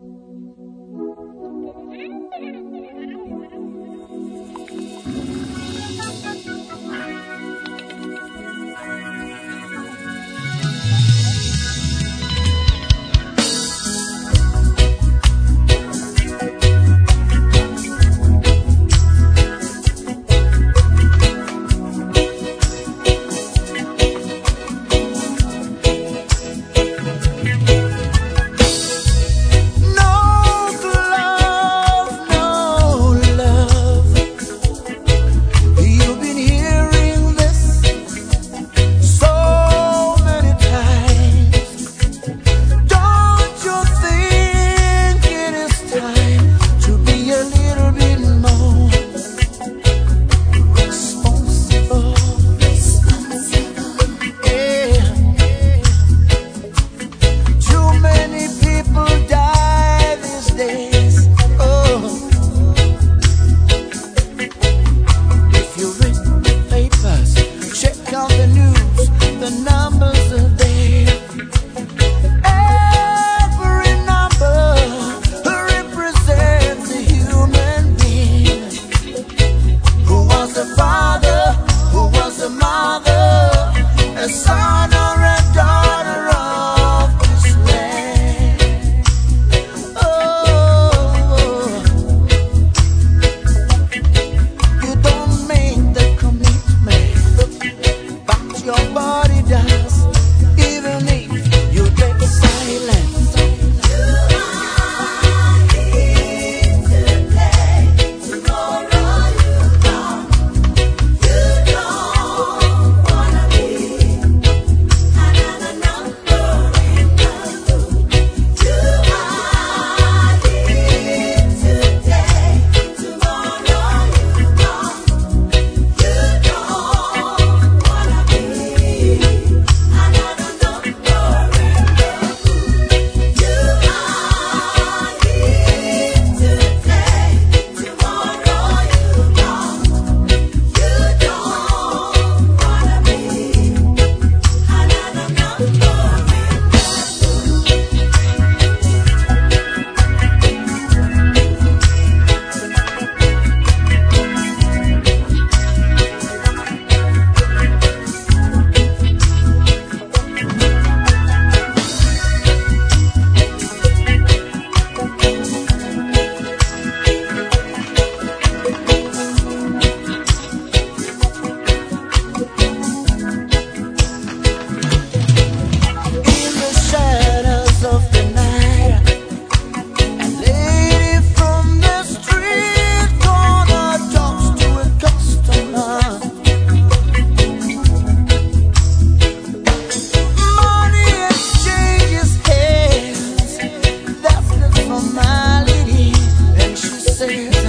Thank you. say